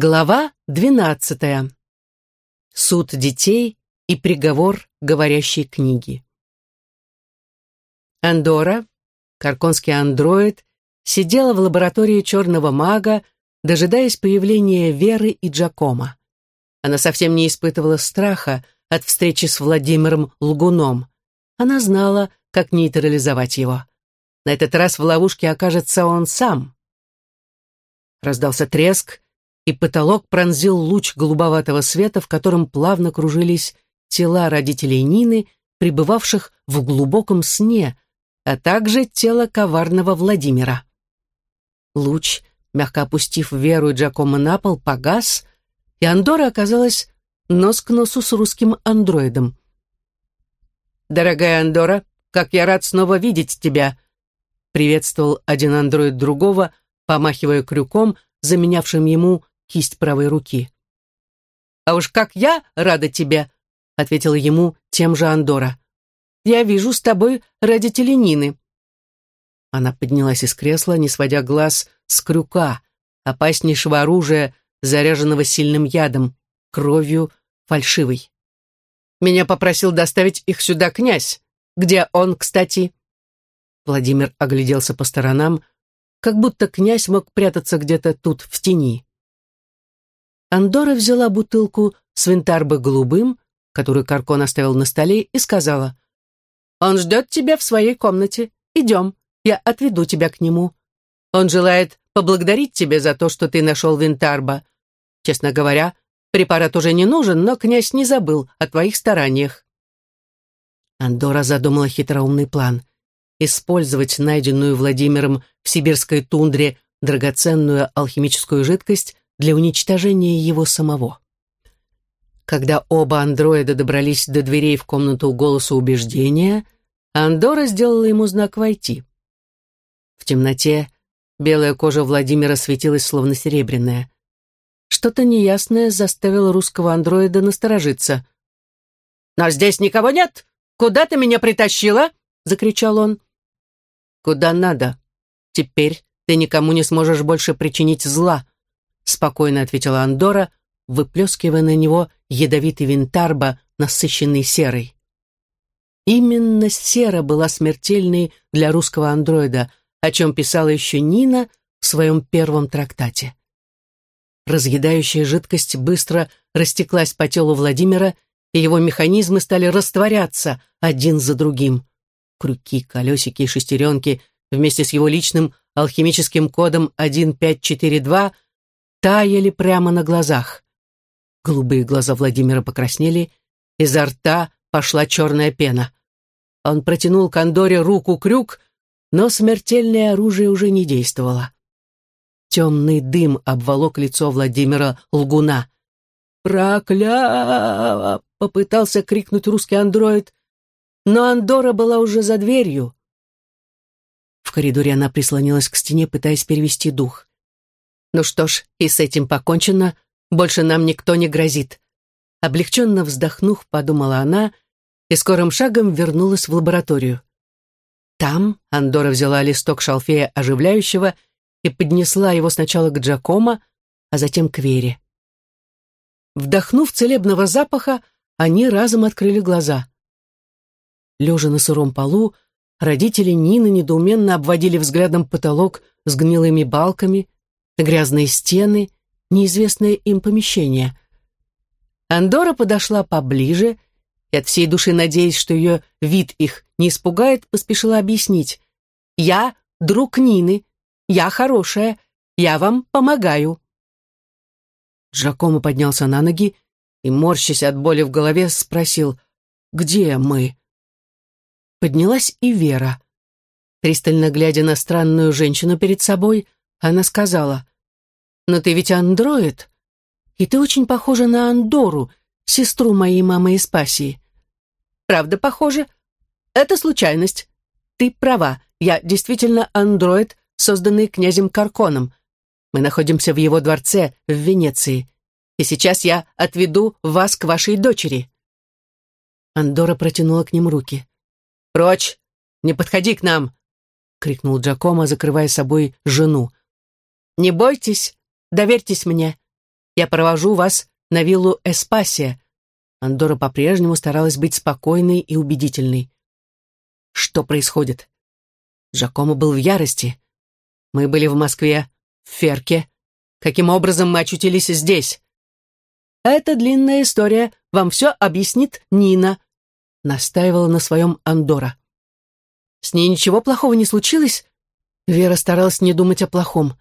Глава двенадцатая. Суд детей и приговор говорящей книги. Андора, карконский андроид, сидела в лаборатории черного мага, дожидаясь появления Веры и Джакома. Она совсем не испытывала страха от встречи с Владимиром Лгуном. Она знала, как нейтрализовать его. На этот раз в ловушке окажется он сам. Раздался треск, и потолок пронзил луч голубоватого света, в котором плавно кружились тела родителей Нины, пребывавших в глубоком сне, а также тело коварного Владимира. Луч, мягко опустив Веру и Джакома на пол, погас, и Андора оказалась нос к носу с русским андроидом. «Дорогая Андора, как я рад снова видеть тебя!» приветствовал один андроид другого, помахивая крюком, заменявшим ему кисть правой руки. «А уж как я рада тебе!» — ответила ему тем же Андора. «Я вижу с тобой родители Нины». Она поднялась из кресла, не сводя глаз с крюка, опаснейшего оружия, заряженного сильным ядом, кровью фальшивой. «Меня попросил доставить их сюда князь. Где он, кстати?» Владимир огляделся по сторонам, как будто князь мог прятаться где-то тут, в тени. Андора взяла бутылку с винтарбо голубым, которую Каркон оставил на столе, и сказала, «Он ждет тебя в своей комнате. Идем, я отведу тебя к нему. Он желает поблагодарить тебя за то, что ты нашел винтарбо. Честно говоря, препарат уже не нужен, но князь не забыл о твоих стараниях». Андора задумала хитроумный план — использовать найденную Владимиром в сибирской тундре драгоценную алхимическую жидкость для уничтожения его самого. Когда оба андроида добрались до дверей в комнату голоса убеждения, Андора сделала ему знак «Войти». В темноте белая кожа Владимира светилась словно серебряная. Что-то неясное заставило русского андроида насторожиться. «Но здесь никого нет! Куда ты меня притащила?» — закричал он. «Куда надо. Теперь ты никому не сможешь больше причинить зла», спокойно ответила Андора, выплескивая на него ядовитый винтарба, насыщенный серой. Именно сера была смертельной для русского андроида, о чем писала еще Нина в своем первом трактате. Разъедающая жидкость быстро растеклась по телу Владимира, и его механизмы стали растворяться один за другим. Крюки, колесики и шестеренки вместе с его личным алхимическим кодом 1542 таяли прямо на глазах. Голубые глаза Владимира покраснели, изо рта пошла черная пена. Он протянул Кондоре руку-крюк, но смертельное оружие уже не действовало. Темный дым обволок лицо Владимира Лгуна. «Прокля!» — попытался крикнуть русский андроид, но Андора была уже за дверью. В коридоре она прислонилась к стене, пытаясь перевести дух. Ну что ж, и с этим покончено, больше нам никто не грозит. Облегченно вздохнув, подумала она и скорым шагом вернулась в лабораторию. Там Андора взяла листок шалфея оживляющего и поднесла его сначала к Джакомо, а затем к Вере. Вдохнув целебного запаха, они разом открыли глаза. Лежа на сыром полу, родители Нины недоуменно обводили взглядом потолок с гнилыми балками, грязные стены, неизвестное им помещение. Андора подошла поближе и от всей души, надеясь, что ее вид их не испугает, поспешила объяснить. «Я друг Нины, я хорошая, я вам помогаю». Джакомо поднялся на ноги и, морщась от боли в голове, спросил, «Где мы?» Поднялась и Вера. Пристально глядя на странную женщину перед собой, она сказала, «Но ты ведь андроид, и ты очень похожа на Андору, сестру моей мамы из Пассии». «Правда похожа? Это случайность. Ты права, я действительно андроид, созданный князем Карконом. Мы находимся в его дворце в Венеции, и сейчас я отведу вас к вашей дочери». Андора протянула к ним руки. «Прочь! Не подходи к нам!» — крикнул Джакомо, закрывая собой жену. «Не бойтесь, доверьтесь мне. Я провожу вас на виллу Эспасия». Андора по-прежнему старалась быть спокойной и убедительной. «Что происходит?» Джакомо был в ярости. «Мы были в Москве, в Ферке. Каким образом мы очутились здесь?» «Это длинная история. Вам все объяснит Нина», — настаивала на своем Андора. «С ней ничего плохого не случилось?» Вера старалась не думать о плохом.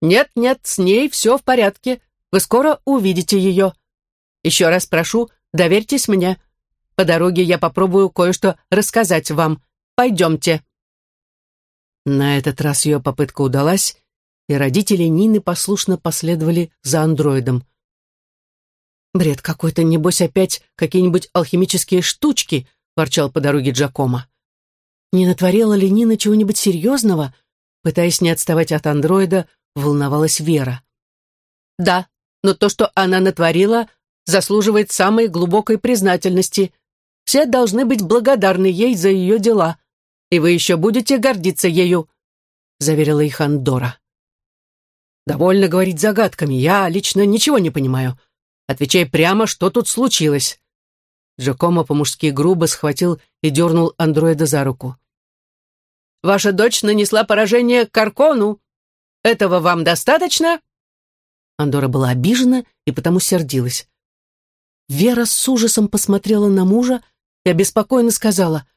«Нет-нет, с ней все в порядке. Вы скоро увидите ее. Еще раз прошу, доверьтесь мне. По дороге я попробую кое-что рассказать вам. Пойдемте». На этот раз ее попытка удалась, и родители Нины послушно последовали за андроидом. «Бред какой-то, небось, опять какие-нибудь алхимические штучки», — ворчал по дороге Джакома. Не натворила ли Нина чего-нибудь серьезного? Пытаясь не отставать от андроида, волновалась Вера. «Да, но то, что она натворила, заслуживает самой глубокой признательности. Все должны быть благодарны ей за ее дела, и вы еще будете гордиться ею», — заверила их Андора. «Довольно говорить загадками, я лично ничего не понимаю. Отвечай прямо, что тут случилось». Джакомо по-мужски грубо схватил и дернул андроида за руку. «Ваша дочь нанесла поражение Каркону. Этого вам достаточно?» Андора была обижена и потому сердилась. Вера с ужасом посмотрела на мужа и обеспокоенно сказала,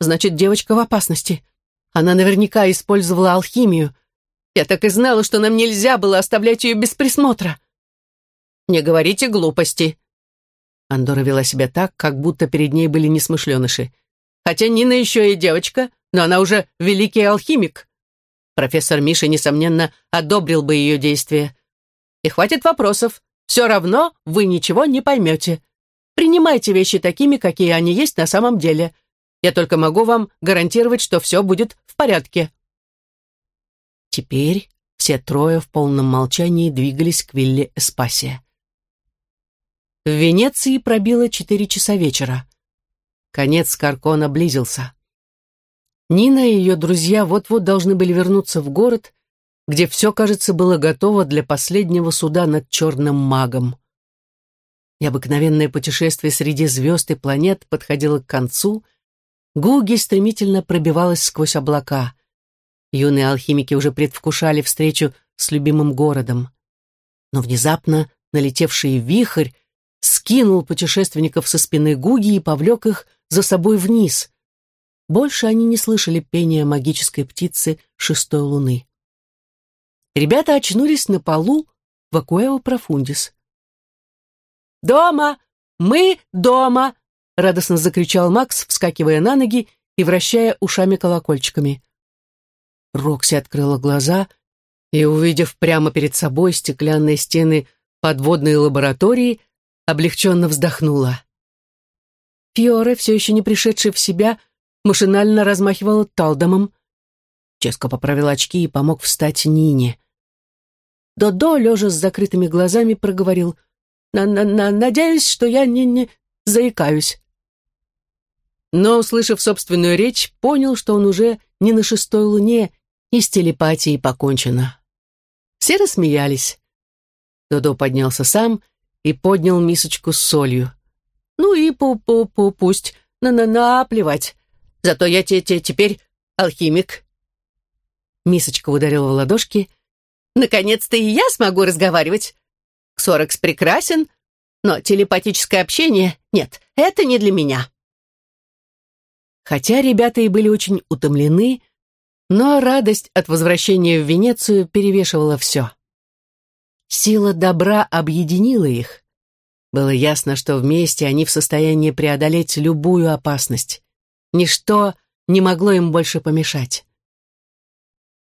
«Значит, девочка в опасности. Она наверняка использовала алхимию. Я так и знала, что нам нельзя было оставлять ее без присмотра». «Не говорите глупости». Андора вела себя так, как будто перед ней были несмышленыши. «Хотя Нина еще и девочка, но она уже великий алхимик». Профессор Миша, несомненно, одобрил бы ее действия. «И хватит вопросов. Все равно вы ничего не поймете. Принимайте вещи такими, какие они есть на самом деле. Я только могу вам гарантировать, что все будет в порядке». Теперь все трое в полном молчании двигались к вилле Эспасия. В Венеции пробило четыре часа вечера. Конец Каркона близился. Нина и ее друзья вот-вот должны были вернуться в город, где все, кажется, было готово для последнего суда над черным магом. Необыкновенное путешествие среди звезд и планет подходило к концу, Гуги стремительно пробивалась сквозь облака. Юные алхимики уже предвкушали встречу с любимым городом. Но внезапно налетевший вихрь скинул путешественников со спины Гуги и повлек их за собой вниз. Больше они не слышали пения магической птицы шестой луны. Ребята очнулись на полу в Акуэо Профундис. «Дома! Мы дома!» — радостно закричал Макс, вскакивая на ноги и вращая ушами-колокольчиками. Рокси открыла глаза и, увидев прямо перед собой стеклянные стены подводной лаборатории, облегченно вздохнула. Фиоре, все еще не пришедший в себя, машинально размахивала талдомом. Ческо поправил очки и помог встать Нине. Додо, лежа с закрытыми глазами, проговорил. «На -на -на «Надеюсь, что я не, не заикаюсь». Но, услышав собственную речь, понял, что он уже не на шестой луне, и с телепатией покончено. Все рассмеялись. Додо поднялся сам и поднял мисочку с солью. «Ну и пу-пу-пу, пусть, на-на-на, плевать. Зато я те-те теперь алхимик». Мисочка ударила в ладошки. «Наконец-то и я смогу разговаривать. Ксорекс прекрасен, но телепатическое общение — нет, это не для меня». Хотя ребята и были очень утомлены, но радость от возвращения в Венецию перевешивала все. Сила добра объединила их. Было ясно, что вместе они в состоянии преодолеть любую опасность. Ничто не могло им больше помешать.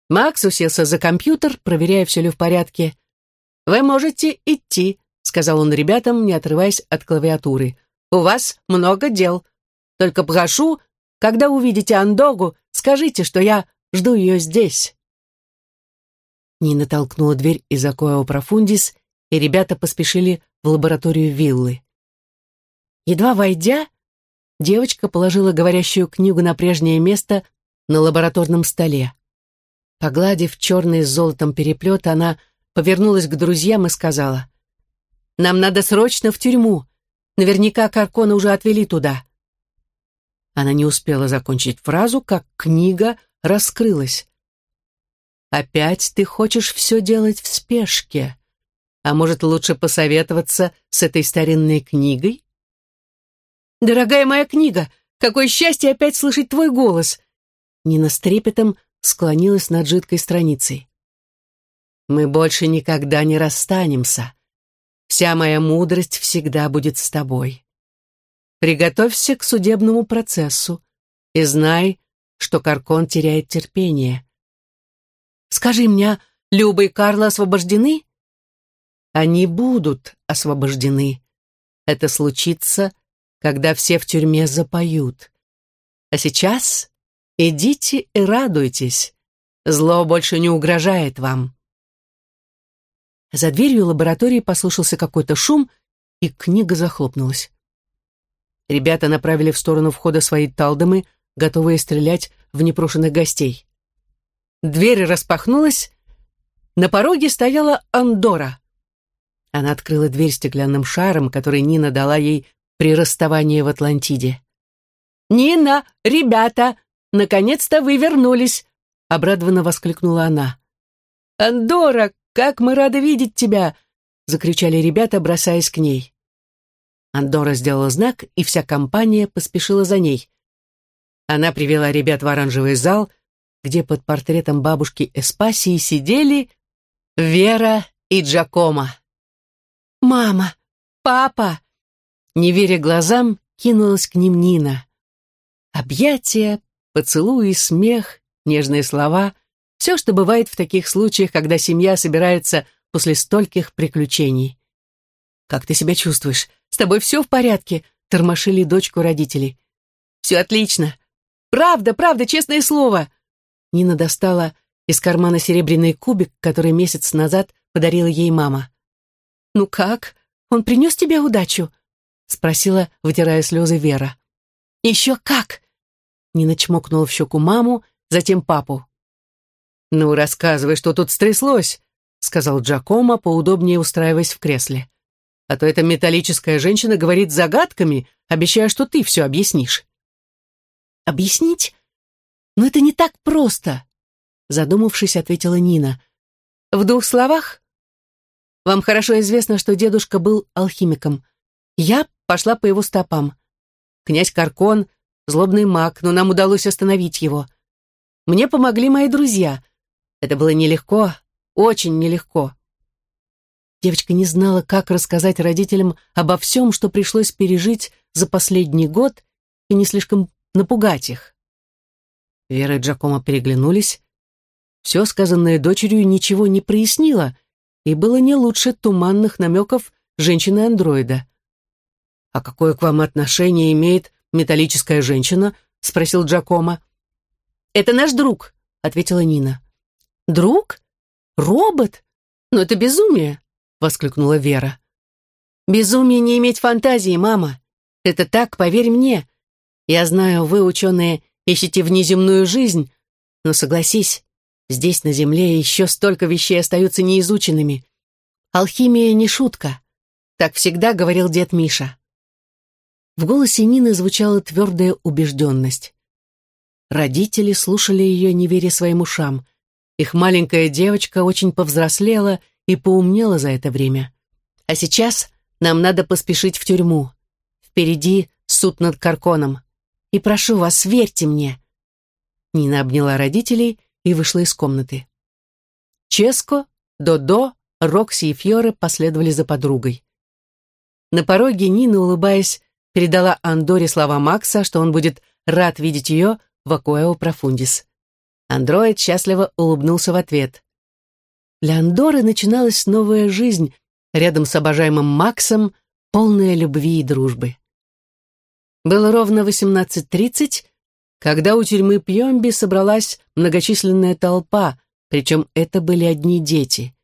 Макс уселся за компьютер, проверяя, все ли в порядке. «Вы можете идти», — сказал он ребятам, не отрываясь от клавиатуры. «У вас много дел. Только прошу, когда увидите Андогу, скажите, что я жду ее здесь». Нина толкнула дверь из Акоэо Профундис, и ребята поспешили в лабораторию виллы. Едва войдя, девочка положила говорящую книгу на прежнее место на лабораторном столе. Погладив черный с золотом переплет, она повернулась к друзьям и сказала, Нам надо срочно в тюрьму. Наверняка Каркона уже отвели туда». Она не успела закончить фразу, как книга раскрылась. «Опять ты хочешь все делать в спешке? А может, лучше посоветоваться с этой старинной книгой?» «Дорогая моя книга, какое счастье опять слышать твой голос!» Нина с трепетом склонилась над жидкой страницей. «Мы больше никогда не расстанемся. Вся моя мудрость всегда будет с тобой. Приготовься к судебному процессу и знай, что Каркон теряет терпение. Скажи мне, Люба и Карла освобождены? Они будут освобождены. Это случится, когда все в тюрьме запоют. А сейчас идите и радуйтесь. Зло больше не угрожает вам. За дверью лаборатории послышался какой-то шум, и книга захлопнулась. Ребята направили в сторону входа свои талдомы, готовые стрелять в непрошенных гостей. Дверь распахнулась. На пороге стояла Андора. Она открыла дверь стеклянным шаром, который Нина дала ей при расставании в Атлантиде. «Нина, ребята, наконец-то вы вернулись!» — обрадованно воскликнула она. «Андора, как мы рады видеть тебя!» — закричали ребята, бросаясь к ней. Андора сделала знак, и вся компания поспешила за ней. Она привела ребят в оранжевый зал, где под портретом бабушки Эспасии сидели Вера и Джакома. «Мама! Папа!» Не веря глазам, кинулась к ним Нина. Объятия, поцелуи, смех, нежные слова — все, что бывает в таких случаях, когда семья собирается после стольких приключений. «Как ты себя чувствуешь? С тобой все в порядке?» — тормошили дочку родители. «Все отлично. Правда, правда, честное слово!» Нина достала из кармана серебряный кубик, который месяц назад подарила ей мама. «Ну как? Он принес тебе удачу?» — спросила, вытирая слезы Вера. «Еще как!» Нина чмокнула в щеку маму, затем папу. «Ну, рассказывай, что тут стряслось», — сказал Джакомо, поудобнее устраиваясь в кресле. А то эта металлическая женщина говорит загадками, обещая, что ты все объяснишь. Объяснить? Но это не так просто, задумавшись, ответила Нина. В двух словах? Вам хорошо известно, что дедушка был алхимиком. Я пошла по его стопам. Князь Каркон — злобный маг, но нам удалось остановить его. Мне помогли мои друзья. Это было нелегко, очень нелегко. Девочка не знала, как рассказать родителям обо всем, что пришлось пережить за последний год, и не слишком напугать их. Вера и Джакомо переглянулись. Все сказанное дочерью ничего не прояснило, и было не лучше туманных намеков женщины-андроида. «А какое к вам отношение имеет металлическая женщина?» — спросил Джакомо. «Это наш друг», — ответила Нина. «Друг? Робот? Но это безумие!» — воскликнула Вера. «Безумие не иметь фантазии, мама. Это так, поверь мне. Я знаю, вы, ученые, ищете внеземную жизнь, но согласись, здесь, на Земле, еще столько вещей остаются неизученными. Алхимия не шутка. Так всегда говорил дед Миша». В голосе Нины звучала твердая убежденность. Родители слушали ее, не веря своим ушам. Их маленькая девочка очень повзрослела и поумнела за это время. А сейчас нам надо поспешить в тюрьму. Впереди суд над Карконом. И прошу вас, верьте мне». Нина обняла родителей и вышла из комнаты. Ческо, Додо, Рокси и Фьоре последовали за подругой. На пороге Нина, улыбаясь, передала Андоре слова Макса, что он будет рад видеть ее в Акуэо Профундис. Андроид счастливо улыбнулся в ответ. Для Андоры начиналась новая жизнь рядом с обожаемым Максом, полная любви и дружбы. Было ровно 18.30, когда у тюрьмы Пьемби собралась многочисленная толпа, причем это были одни дети.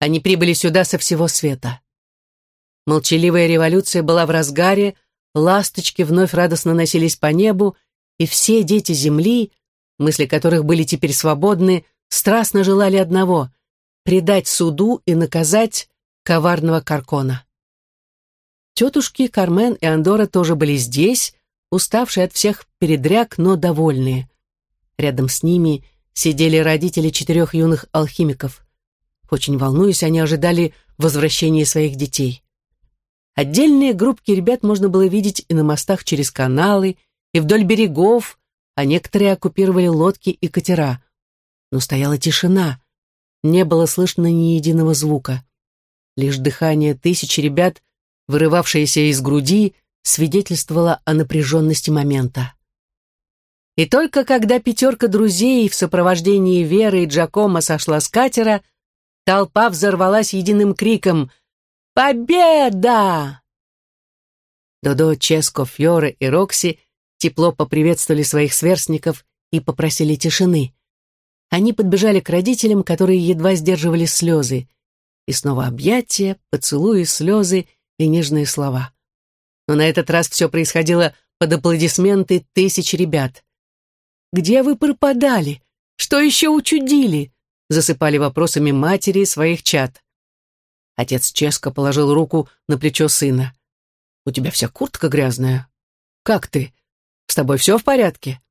Они прибыли сюда со всего света. Молчаливая революция была в разгаре, ласточки вновь радостно носились по небу, и все дети Земли, мысли которых были теперь свободны, страстно желали одного предать суду и наказать коварного Каркона. Тетушки Кармен и Андора тоже были здесь, уставшие от всех передряг, но довольные. Рядом с ними сидели родители четырех юных алхимиков. Очень волнуясь, они ожидали возвращения своих детей. Отдельные группки ребят можно было видеть и на мостах через каналы, и вдоль берегов, а некоторые оккупировали лодки и катера. Но стояла тишина, не было слышно ни единого звука. Лишь дыхание тысячи ребят, вырывавшееся из груди, свидетельствовало о напряженности момента. И только когда пятерка друзей в сопровождении Веры и Джакома сошла с катера, толпа взорвалась единым криком «Победа!». Додо, Ческо, Фьоре и Рокси тепло поприветствовали своих сверстников и попросили тишины. Они подбежали к родителям, которые едва сдерживали слезы. И снова объятия, поцелуи, слезы и нежные слова. Но на этот раз все происходило под аплодисменты тысяч ребят. «Где вы пропадали? Что еще учудили?» засыпали вопросами матери своих чад. Отец Ческо положил руку на плечо сына. «У тебя вся куртка грязная. Как ты? С тобой все в порядке?»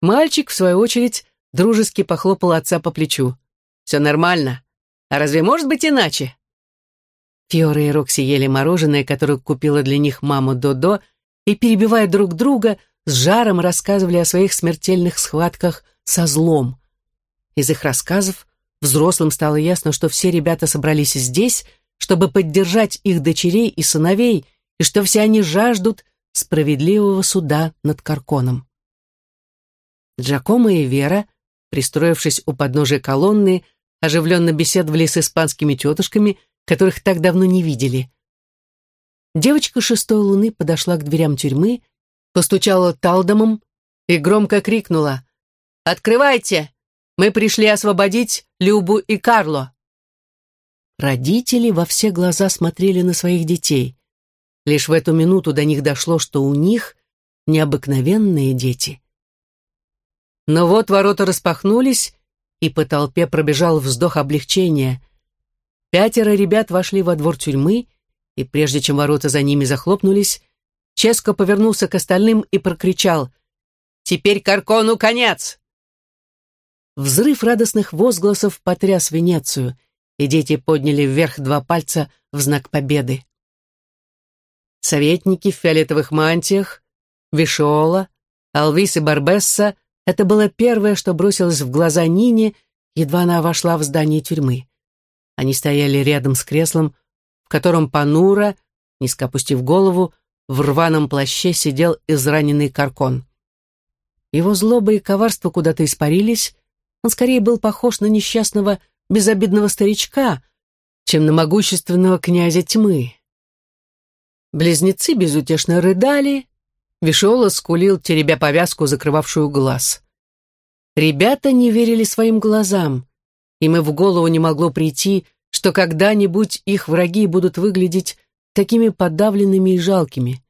Мальчик, в свою очередь, дружески похлопал отца по плечу. «Все нормально. А разве может быть иначе?» Фиора и Рокси ели мороженое, которое купила для них мама Додо, и, перебивая друг друга, с жаром рассказывали о своих смертельных схватках со злом. Из их рассказов взрослым стало ясно, что все ребята собрались здесь, чтобы поддержать их дочерей и сыновей, и что все они жаждут справедливого суда над Карконом. Джакомо и Вера пристроившись у подножия колонны, оживленно беседовали с испанскими тетушками, которых так давно не видели. Девочка шестой луны подошла к дверям тюрьмы, постучала талдомом и громко крикнула «Открывайте! Мы пришли освободить Любу и Карло!» Родители во все глаза смотрели на своих детей. Лишь в эту минуту до них дошло, что у них необыкновенные дети. Но вот ворота распахнулись, и по толпе пробежал вздох облегчения. Пятеро ребят вошли во двор тюрьмы, и прежде чем ворота за ними захлопнулись, Ческо повернулся к остальным и прокричал «Теперь Каркону конец!» Взрыв радостных возгласов потряс Венецию, и дети подняли вверх два пальца в знак победы. Советники в фиолетовых мантиях, Вишола, Алвис и Барбесса — это было первое, что бросилось в глаза Нине, едва она вошла в здание тюрьмы. Они стояли рядом с креслом, в котором Панура, низко опустив голову, в рваном плаще сидел израненный каркон. Его злоба и коварство куда-то испарились, он скорее был похож на несчастного, безобидного старичка, чем на могущественного князя тьмы. Близнецы безутешно рыдали, Вишола скулил, теребя повязку, закрывавшую глаз. Ребята не верили своим глазам. Им и в голову не могло прийти, что когда-нибудь их враги будут выглядеть такими подавленными и жалкими.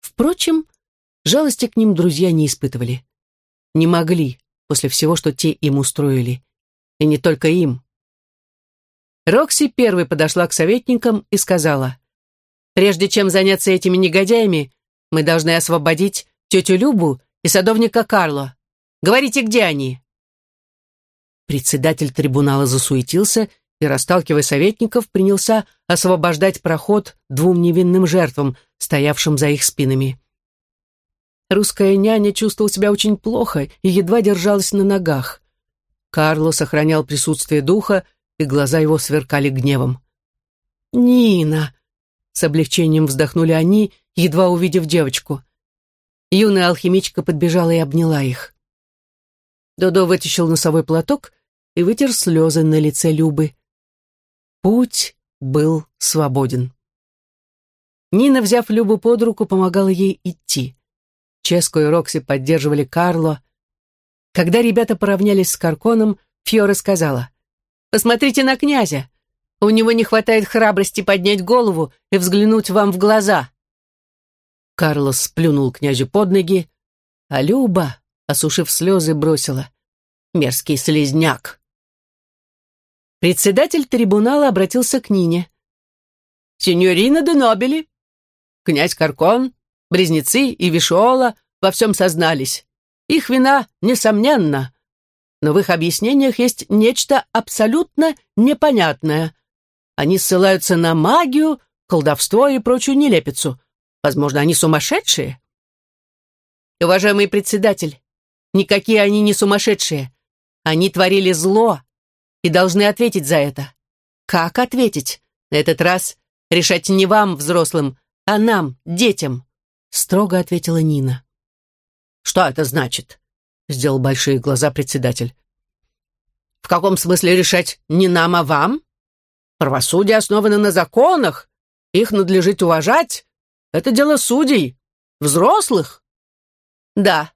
Впрочем, жалости к ним друзья не испытывали. Не могли, после всего, что те им устроили. И не только им. Рокси первой подошла к советникам и сказала, «Прежде чем заняться этими негодяями, мы должны освободить тетю Любу и садовника Карло. Говорите, где они?» Председатель трибунала засуетился и, расталкивая советников, принялся освобождать проход двум невинным жертвам, стоявшим за их спинами. Русская няня чувствовала себя очень плохо и едва держалась на ногах. Карло сохранял присутствие духа, и глаза его сверкали гневом. «Нина!» С облегчением вздохнули они, едва увидев девочку. Юная алхимичка подбежала и обняла их. Додо вытащил носовой платок и вытер слезы на лице Любы. Путь был свободен. Нина, взяв Любу под руку, помогала ей идти. Ческо и Рокси поддерживали Карло. Когда ребята поравнялись с Карконом, Фьора сказала, «Посмотрите на князя. У него не хватает храбрости поднять голову и взглянуть вам в глаза. Карлос сплюнул князю под ноги, а Люба, осушив слезы, бросила. Мерзкий слезняк. Председатель трибунала обратился к Нине. «Синьорина де Нобели, князь Каркон, Близнецы и Вишиола во всем сознались. Их вина несомненна. Но в их объяснениях есть нечто абсолютно непонятное. Они ссылаются на магию, колдовство и прочую нелепицу. Возможно, они сумасшедшие? Уважаемый председатель, никакие они не сумасшедшие. Они творили зло и должны ответить за это. Как ответить? На этот раз решать не вам, взрослым, а нам, детям строго ответила Нина. «Что это значит?» — сделал большие глаза председатель. «В каком смысле решать не нам, а вам? Правосудие основано на законах, их надлежит уважать. Это дело судей, взрослых». «Да,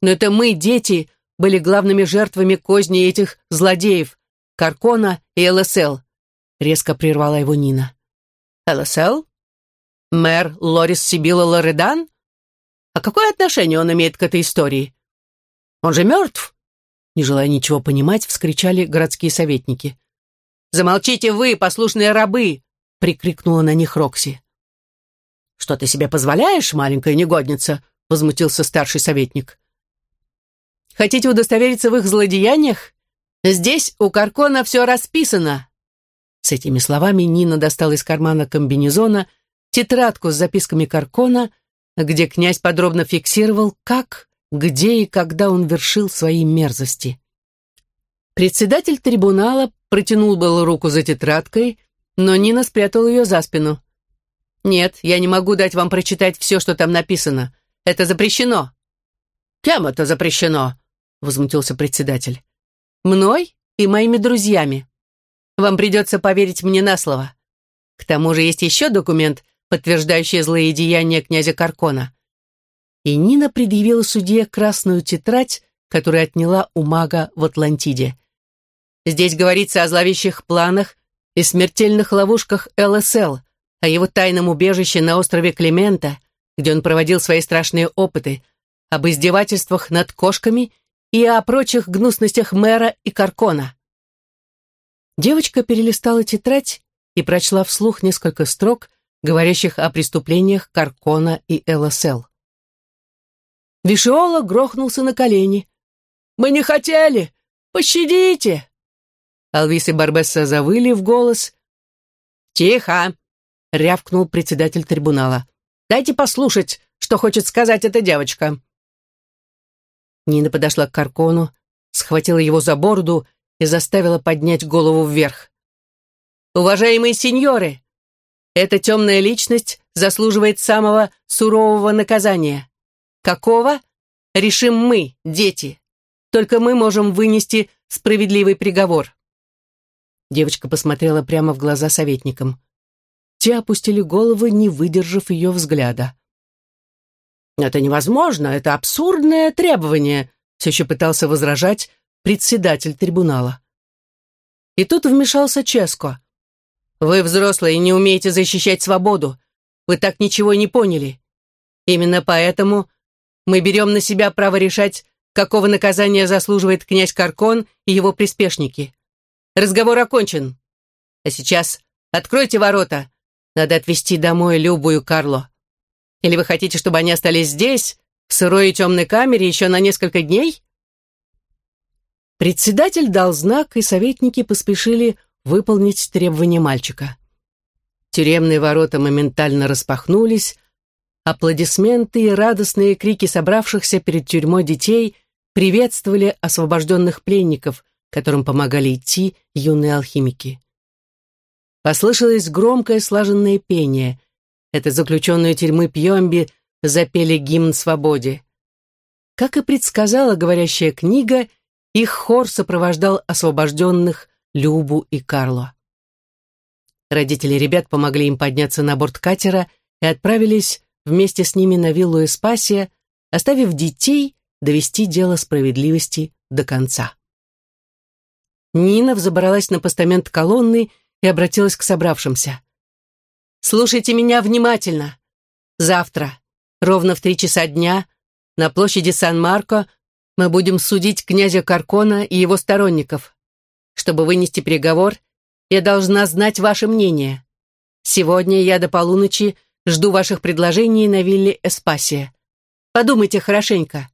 но это мы, дети, были главными жертвами козни этих злодеев, Каркона и ЛСЛ», — резко прервала его Нина. «ЛСЛ? Мэр Лорис Сибила Лоредан? А какое отношение он имеет к этой истории? Он же мертв!» Не желая ничего понимать, вскричали городские советники. «Замолчите вы, послушные рабы!» — прикрикнула на них Рокси. «Что ты себе позволяешь, маленькая негодница?» — возмутился старший советник. «Хотите удостовериться в их злодеяниях? Здесь у Каркона все расписано!» С этими словами Нина достала из кармана комбинезона — тетрадку с записками Каркона, где князь подробно фиксировал, как, где и когда он вершил свои мерзости. Председатель трибунала протянул было руку за тетрадкой, но Нина спрятала ее за спину. «Нет, я не могу дать вам прочитать все, что там написано. Это запрещено». «Кем это запрещено?» — возмутился председатель. «Мной и моими друзьями. Вам придется поверить мне на слово. К тому же есть еще документ, подтверждающее злые деяния князя Каркона. И Нина предъявила судье красную тетрадь, которую отняла у мага в Атлантиде. Здесь говорится о зловещих планах и смертельных ловушках ЛСЛ, о его тайном убежище на острове Климента, где он проводил свои страшные опыты, об издевательствах над кошками и о прочих гнусностях мэра и Каркона. Девочка перелистала тетрадь и прочла вслух несколько строк, говорящих о преступлениях Каркона и ЛСЛ. Вишиола грохнулся на колени. «Мы не хотели! Пощадите!» Алвис и Барбесса завыли в голос. «Тихо!» — рявкнул председатель трибунала. «Дайте послушать, что хочет сказать эта девочка». Нина подошла к Каркону, схватила его за бороду и заставила поднять голову вверх. «Уважаемые сеньоры, эта темная личность заслуживает самого сурового наказания. Какого? Решим мы, дети. Только мы можем вынести справедливый приговор. Девочка посмотрела прямо в глаза советникам. Те опустили головы, не выдержав ее взгляда. «Это невозможно, это абсурдное требование», все еще пытался возражать председатель трибунала. И тут вмешался Ческо. Вы взрослые не умеете защищать свободу. Вы так ничего не поняли. Именно поэтому мы берем на себя право решать, какого наказания заслуживает князь Каркон и его приспешники. Разговор окончен. А сейчас откройте ворота. Надо отвезти домой Любу и Карло. Или вы хотите, чтобы они остались здесь, в сырой и темной камере, еще на несколько дней?» Председатель дал знак, и советники поспешили выполнить требования мальчика. Тюремные ворота моментально распахнулись, аплодисменты и радостные крики собравшихся перед тюрьмой детей приветствовали освобожденных пленников, которым помогали идти юные алхимики. Послышалось громкое слаженное пение. Это заключенные тюрьмы Пьемби запели гимн свободе. Как и предсказала говорящая книга, их хор сопровождал освобожденных Любу и Карло. Родители ребят помогли им подняться на борт катера и отправились вместе с ними на виллу Эспасия, оставив детей довести дело справедливости до конца. Нина взобралась на постамент колонны и обратилась к собравшимся. «Слушайте меня внимательно. Завтра, ровно в три часа дня, на площади Сан-Марко мы будем судить князя Каркона и его сторонников. Чтобы вынести переговор, я должна знать ваше мнение. Сегодня я до полуночи жду ваших предложений на вилле Эспасия. Подумайте хорошенько.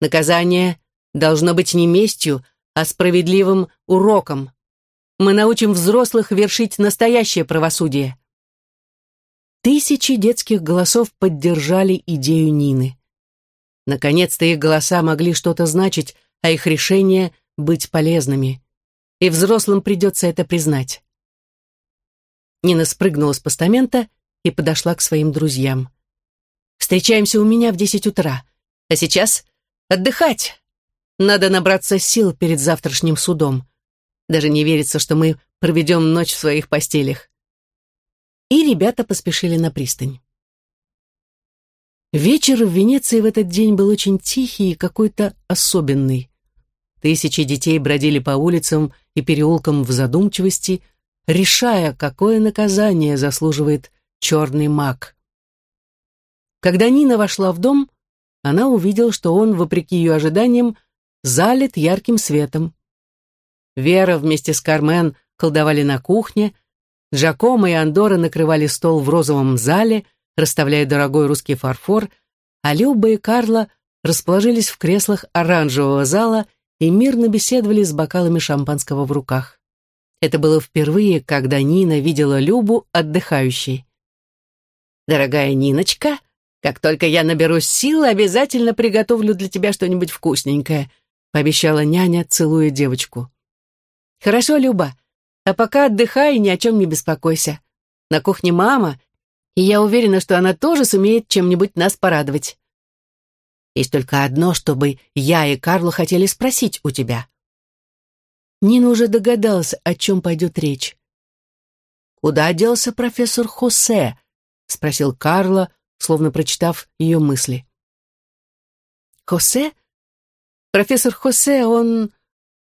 Наказание должно быть не местью, а справедливым уроком. Мы научим взрослых вершить настоящее правосудие. Тысячи детских голосов поддержали идею Нины. Наконец-то их голоса могли что-то значить, а их решения — быть полезными. И взрослым придется это признать. Нина спрыгнула с постамента и подошла к своим друзьям. «Встречаемся у меня в десять утра. А сейчас отдыхать. Надо набраться сил перед завтрашним судом. Даже не верится, что мы проведем ночь в своих постелях и ребята поспешили на пристань. Вечер в Венеции в этот день был очень тихий и какой-то особенный. Тысячи детей бродили по улицам и переулкам в задумчивости, решая, какое наказание заслуживает черный маг. Когда Нина вошла в дом, она увидела, что он, вопреки ее ожиданиям, залит ярким светом. Вера вместе с Кармен колдовали на кухне, Джакомо и Андора накрывали стол в розовом зале, расставляя дорогой русский фарфор, а Люба и Карла расположились в креслах оранжевого зала и мирно беседовали с бокалами шампанского в руках. Это было впервые, когда Нина видела Любу отдыхающей. «Дорогая Ниночка, как только я наберусь сил, обязательно приготовлю для тебя что-нибудь вкусненькое», пообещала няня, целуя девочку. «Хорошо, Люба, а пока отдыхай и ни о чем не беспокойся. На кухне мама, и я уверена, что она тоже сумеет чем-нибудь нас порадовать. Есть только одно, чтобы я и Карло хотели спросить у тебя. Нина уже догадалась, о чем пойдет речь. «Куда делся профессор Хосе?» — спросил Карло, словно прочитав ее мысли. «Хосе? Профессор Хосе, он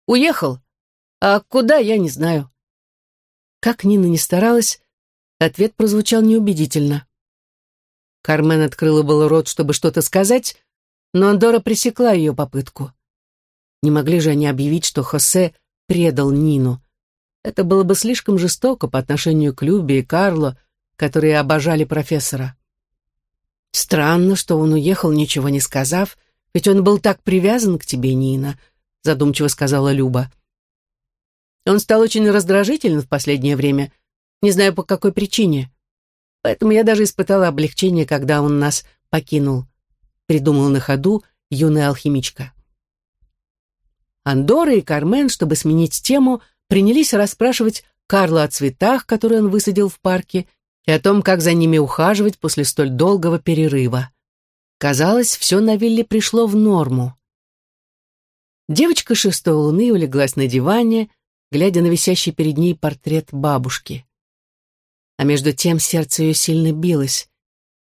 уехал. А куда, я не знаю. Как Нина не старалась, ответ прозвучал неубедительно. Кармен открыла было рот, чтобы что-то сказать, но Андора пресекла ее попытку. Не могли же они объявить, что Хосе предал Нину. Это было бы слишком жестоко по отношению к Любе и Карло, которые обожали профессора. «Странно, что он уехал, ничего не сказав, ведь он был так привязан к тебе, Нина», задумчиво сказала Люба. Он стал очень раздражителен в последнее время, не знаю по какой причине. Поэтому я даже испытала облегчение, когда он нас покинул. Придумал на ходу юная алхимичка. Андора и Кармен, чтобы сменить тему, принялись расспрашивать Карла о цветах, которые он высадил в парке, и о том, как за ними ухаживать после столь долгого перерыва. Казалось, все на вилле пришло в норму. Девочка шестой луны улеглась на диване, глядя на висящий перед ней портрет бабушки. А между тем сердце ее сильно билось.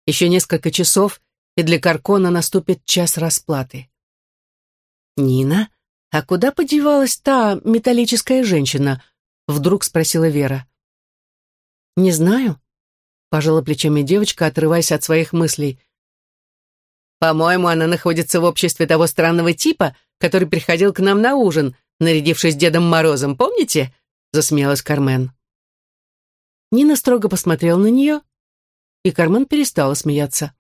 Еще несколько часов, и для Каркона наступит час расплаты. «Нина, а куда подевалась та металлическая женщина?» — вдруг спросила Вера. «Не знаю», — пожала плечами девочка, отрываясь от своих мыслей. «По-моему, она находится в обществе того странного типа, который приходил к нам на ужин», нарядившись Дедом Морозом, помните?» — засмеялась Кармен. Нина строго посмотрела на нее, и Кармен перестала смеяться.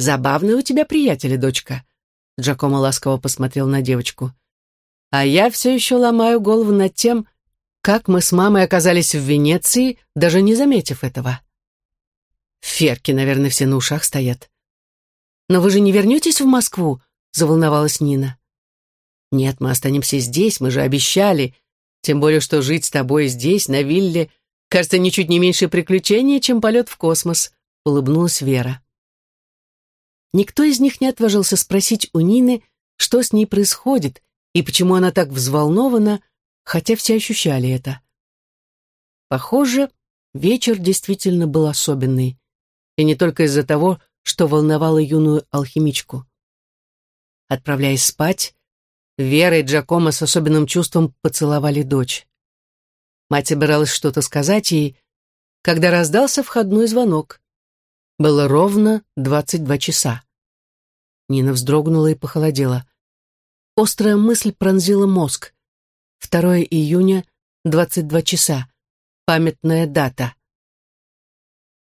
«Забавные у тебя приятели, дочка», — Джакомо ласково посмотрел на девочку. «А я все еще ломаю голову над тем, как мы с мамой оказались в Венеции, даже не заметив этого. Ферки, наверное, все на ушах стоят. «Но вы же не вернетесь в Москву?» — заволновалась Нина. «Нет, мы останемся здесь, мы же обещали. Тем более, что жить с тобой здесь, на вилле, кажется, ничуть не меньше приключения, чем полет в космос», — улыбнулась Вера. Никто из них не отважился спросить у Нины, что с ней происходит и почему она так взволнована, хотя все ощущали это. Похоже, вечер действительно был особенный, и не только из-за того, что волновало юную алхимичку. Отправляясь спать, Вера и Джакомо с особенным чувством поцеловали дочь. Мать собиралась что-то сказать ей, когда раздался входной звонок. Было ровно двадцать два часа. Нина вздрогнула и похолодела. Острая мысль пронзила мозг. 2 июня, 22 часа. Памятная дата.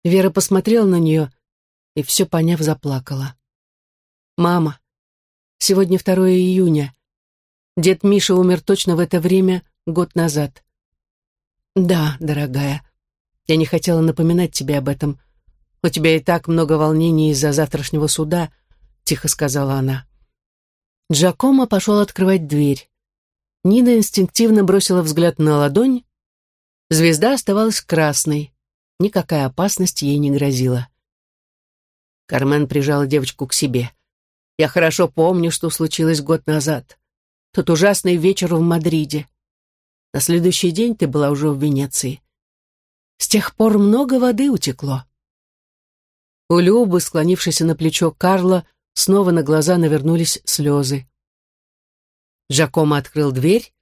Вера посмотрела на нее и, все поняв, заплакала. «Мама, сегодня 2 июня. Дед Миша умер точно в это время, год назад». «Да, дорогая, я не хотела напоминать тебе об этом. У тебя и так много волнений из-за завтрашнего суда», — тихо сказала она. Джакомо пошел открывать дверь. Нина инстинктивно бросила взгляд на ладонь. Звезда оставалась красной. Никакая опасность ей не грозила. Кармен прижала девочку к себе. «Я хорошо помню, что случилось год назад. Тот ужасный вечер в Мадриде. На следующий день ты была уже в Венеции. С тех пор много воды утекло». У Любы, склонившейся на плечо Карла, снова на глаза навернулись слезы. Жакомо открыл дверь.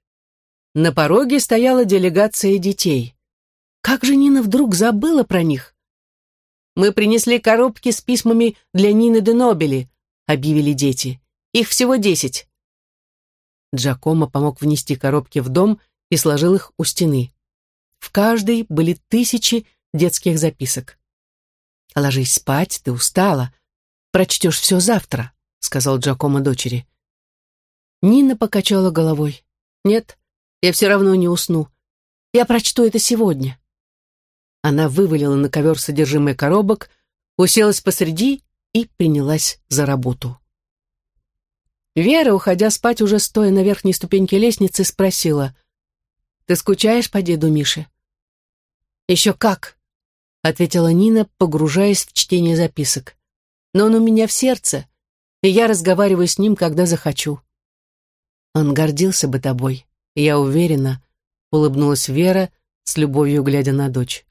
На пороге стояла делегация детей. Как же Нина вдруг забыла про них? «Мы принесли коробки с письмами для Нины де Нобели», — объявили дети. «Их всего десять». Джакомо помог внести коробки в дом и сложил их у стены. В каждой были тысячи детских записок. «Ложись спать, ты устала. Прочтешь все завтра», — сказал Джакомо дочери. Нина покачала головой. «Нет, я все равно не усну. Я прочту это сегодня». Она вывалила на ковер содержимое коробок, уселась посреди и принялась за работу. Вера, уходя спать, уже стоя на верхней ступеньке лестницы, спросила, «Ты скучаешь по деду Мише?» «Еще как!» — ответила Нина, погружаясь в чтение записок. «Но он у меня в сердце, и я разговариваю с ним, когда захочу». Он гордился бы тобой, я уверена, улыбнулась Вера, с любовью глядя на дочь.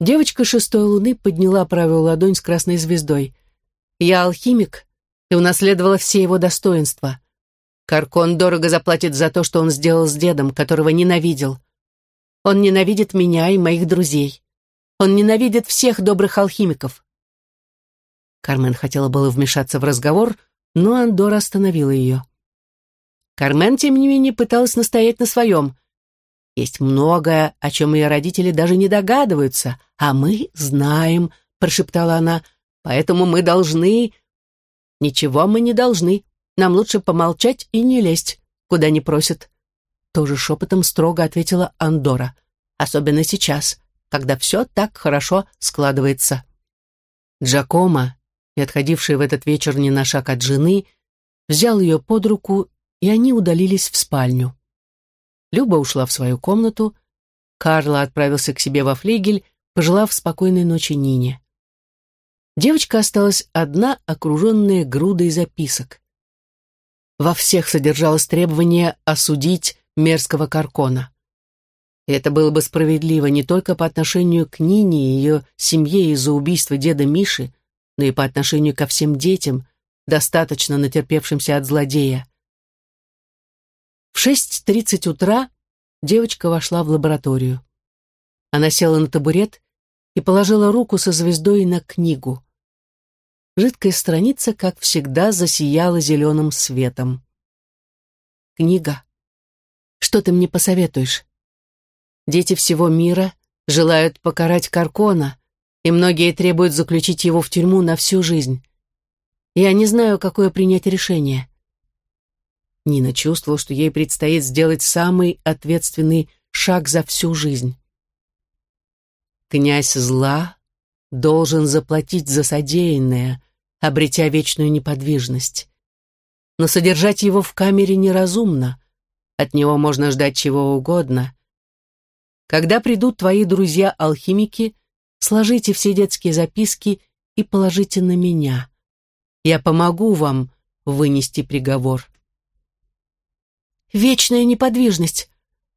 Девочка шестой луны подняла правую ладонь с красной звездой. «Я алхимик и унаследовала все его достоинства. Каркон дорого заплатит за то, что он сделал с дедом, которого ненавидел. Он ненавидит меня и моих друзей. Он ненавидит всех добрых алхимиков». Кармен хотела было вмешаться в разговор, но Андора остановила ее. Кармен, тем не менее, пыталась настоять на своем. Есть многое, о чем ее родители даже не догадываются, а мы знаем, прошептала она, поэтому мы должны... Ничего мы не должны. Нам лучше помолчать и не лезть, куда не просят. Тоже шепотом строго ответила Андора. Особенно сейчас, когда все так хорошо складывается. Джакома, не отходивший в этот вечер ни на шаг от жены, взял ее под руку и они удалились в спальню. Люба ушла в свою комнату, Карла отправился к себе во флигель, пожелав спокойной ночи Нине. Девочка осталась одна, окруженная грудой записок. Во всех содержалось требование осудить мерзкого Каркона. И это было бы справедливо не только по отношению к Нине и ее семье из-за убийства деда Миши, но и по отношению ко всем детям, достаточно натерпевшимся от злодея. В 6.30 утра девочка вошла в лабораторию. Она села на табурет и положила руку со звездой на книгу. Жидкая страница, как всегда, засияла зеленым светом. «Книга. Что ты мне посоветуешь? Дети всего мира желают покарать Каркона, и многие требуют заключить его в тюрьму на всю жизнь. Я не знаю, какое принять решение. Нина чувствовала, что ей предстоит сделать самый ответственный шаг за всю жизнь. Князь зла должен заплатить за содеянное, обретя вечную неподвижность. Но содержать его в камере неразумно. От него можно ждать чего угодно. Когда придут твои друзья-алхимики, сложите все детские записки и положите на меня. Я помогу вам вынести приговор. Вечная неподвижность.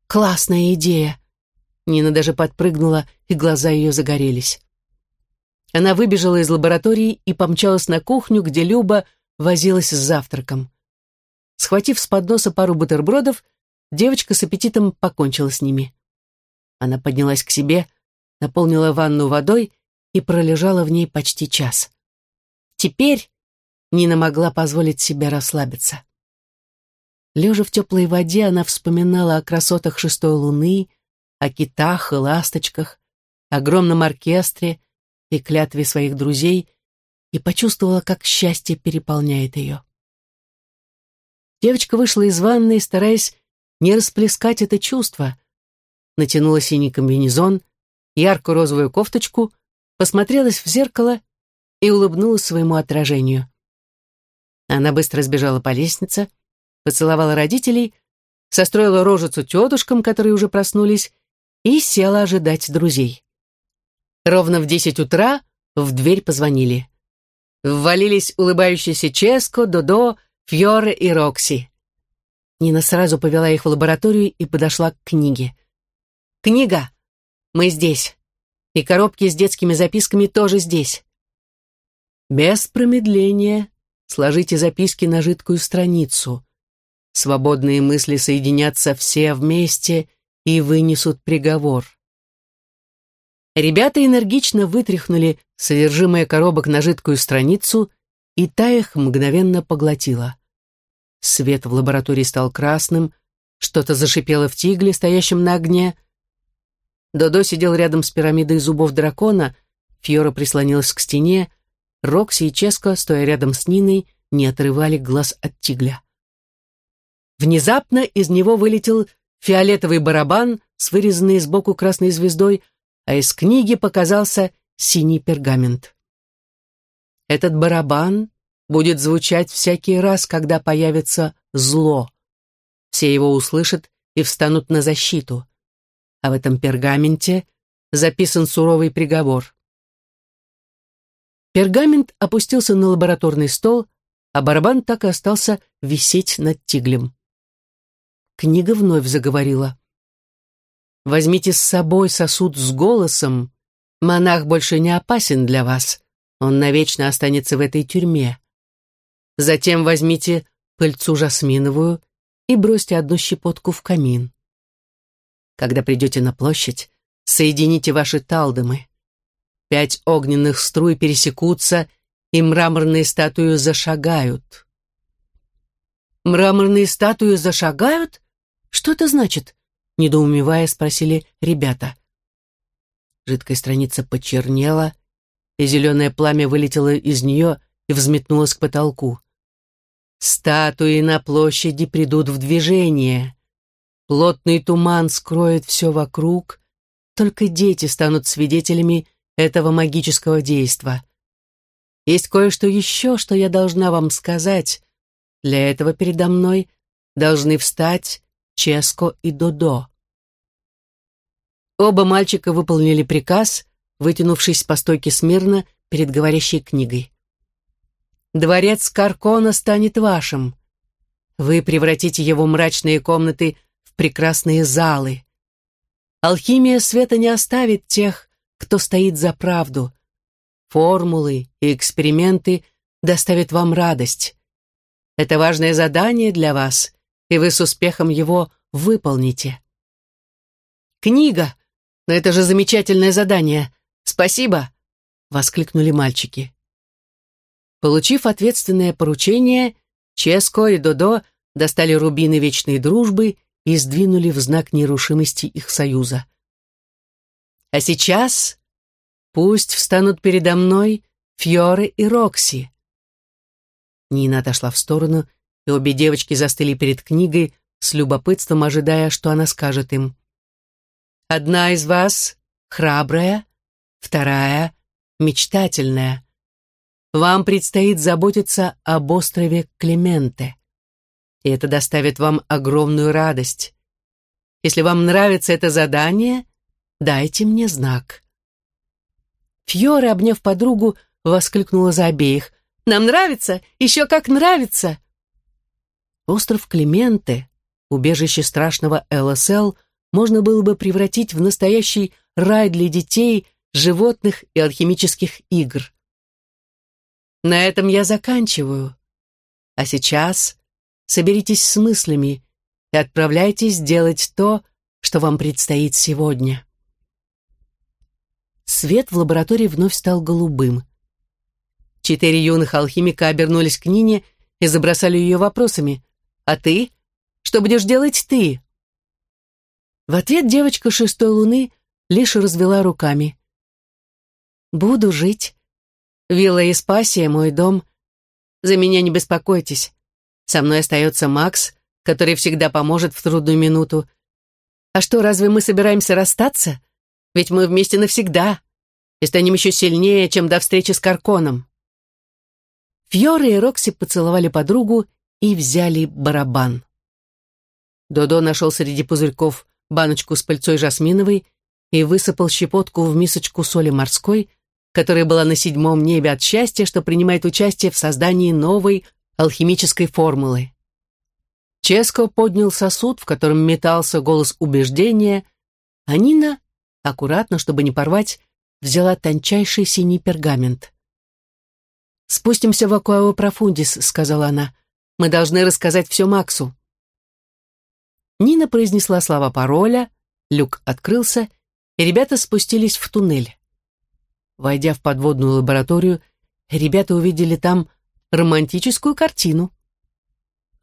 Классная идея. Нина даже подпрыгнула, и глаза ее загорелись. Она выбежала из лаборатории и помчалась на кухню, где Люба возилась с завтраком. Схватив с подноса пару бутербродов, девочка с аппетитом покончила с ними. Она поднялась к себе, наполнила ванну водой и пролежала в ней почти час. Теперь Нина могла позволить себе расслабиться. Лежа в теплой воде, она вспоминала о красотах шестой луны, о китах и ласточках, огромном оркестре и клятве своих друзей и почувствовала, как счастье переполняет ее. Девочка вышла из ванной, стараясь не расплескать это чувство, натянула синий комбинезон, ярко-розовую кофточку, посмотрелась в зеркало и улыбнулась своему отражению. Она быстро сбежала по лестнице, поцеловала родителей, состроила рожицу тетушкам, которые уже проснулись, и села ожидать друзей. Ровно в десять утра в дверь позвонили. Ввалились улыбающиеся Ческо, Додо, Фьоре и Рокси. Нина сразу повела их в лабораторию и подошла к книге. «Книга! Мы здесь. И коробки с детскими записками тоже здесь». Без промедления сложите записки на жидкую страницу. Свободные мысли соединятся все вместе и вынесут приговор. Ребята энергично вытряхнули содержимое коробок на жидкую страницу, и та их мгновенно поглотила. Свет в лаборатории стал красным, что-то зашипело в тигле, стоящем на огне. Додо сидел рядом с пирамидой зубов дракона, Фьора прислонилась к стене, Рокси и Ческо, стоя рядом с Ниной, не отрывали глаз от тигля. Внезапно из него вылетел фиолетовый барабан с вырезанной сбоку красной звездой, а из книги показался синий пергамент. Этот барабан будет звучать всякий раз, когда появится зло. Все его услышат и встанут на защиту. А в этом пергаменте записан суровый приговор. Пергамент опустился на лабораторный стол, а барабан так и остался висеть над тиглем. Книга вновь заговорила. Возьмите с собой сосуд с голосом. Монах больше не опасен для вас. Он навечно останется в этой тюрьме. Затем возьмите пыльцу жасминовую и бросьте одну щепотку в камин. Когда придете на площадь, соедините ваши талдомы. Пять огненных струй пересекутся, и мраморные статуи зашагают. «Мраморные статуи зашагают? Что это значит?» недоумевая спросили ребята. Жидкая страница почернела, и зеленое пламя вылетело из нее и взметнулось к потолку. Статуи на площади придут в движение. Плотный туман скроет все вокруг, только дети станут свидетелями этого магического действа. Есть кое-что еще, что я должна вам сказать. Для этого передо мной должны встать Ческо и Додо. Оба мальчика выполнили приказ, вытянувшись по стойке смирно перед говорящей книгой. «Дворец Каркона станет вашим. Вы превратите его мрачные комнаты прекрасные залы. Алхимия света не оставит тех, кто стоит за правду. Формулы и эксперименты доставят вам радость. Это важное задание для вас, и вы с успехом его выполните. «Книга! Но это же замечательное задание! Спасибо!» — воскликнули мальчики. Получив ответственное поручение, Ческо и Додо достали рубины вечной дружбы и сдвинули в знак нерушимости их союза. А сейчас пусть встанут передо мной Фьоре и Рокси. Нина отошла в сторону и обе девочки застыли перед книгой, с любопытством ожидая, что она скажет им. «Одна из вас храбрая, вторая мечтательная. Вам предстоит заботиться об острове Клементе, и это доставит вам огромную радость. Если вам нравится это задание, дайте мне знак». Фьора, обняв подругу, воскликнула за обеих. «Нам нравится! Еще как нравится!» Остров Клементе, убежище страшного ЛСЛ, можно было бы превратить в настоящий рай для детей, животных и алхимических игр. На этом я заканчиваю. А сейчас соберитесь с мыслями и отправляйтесь делать то, что вам предстоит сегодня. Свет в лаборатории вновь стал голубым. Четыре юных алхимика обернулись к Нине и забросали ее вопросами. А ты? Что будешь делать ты?» В ответ девочка шестой луны лишь развела руками. «Буду жить. Вилла Испасия — мой дом. За меня не беспокойтесь. Со мной остается Макс, который всегда поможет в трудную минуту. А что, разве мы собираемся расстаться? Ведь мы вместе навсегда и станем еще сильнее, чем до встречи с Карконом». Фьоры и Рокси поцеловали подругу и взяли барабан. Додо нашел среди пузырьков баночку с пыльцой жасминовой и высыпал щепотку в мисочку соли морской, которая была на седьмом небе от счастья, что принимает участие в создании новой алхимической формулы. Ческо поднял сосуд, в котором метался голос убеждения, а Нина, аккуратно, чтобы не порвать, взяла тончайший синий пергамент. «Спустимся в Акуао Профундис», — сказала она. «Мы должны рассказать все Максу». Нина произнесла слова пароля, люк открылся, и ребята спустились в туннель. Войдя в подводную лабораторию, ребята увидели там романтическую картину.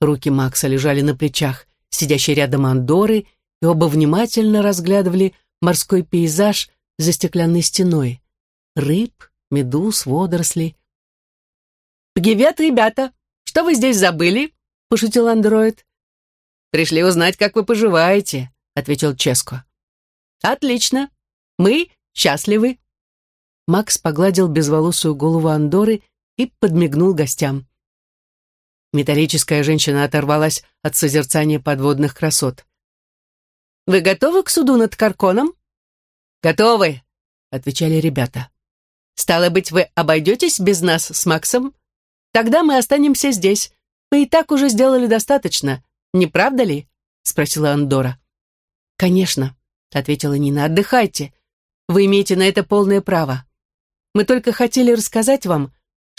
Руки Макса лежали на плечах, сидящей рядом Андоры, и оба внимательно разглядывали морской пейзаж за стеклянной стеной. Рыб, медуз, водоросли. «Привет, ребята! Что вы здесь забыли?» — пошутил андроид. «Пришли узнать, как вы поживаете», — ответил Ческо. «Отлично. Мы счастливы». Макс погладил безволосую голову Андоры и подмигнул гостям. Металлическая женщина оторвалась от созерцания подводных красот. «Вы готовы к суду над Карконом?» «Готовы», — отвечали ребята. «Стало быть, вы обойдетесь без нас с Максом?» Тогда мы останемся здесь. Мы и так уже сделали достаточно, не правда ли?» — спросила Андора. «Конечно», — ответила Нина, — «отдыхайте. Вы имеете на это полное право. Мы только хотели рассказать вам,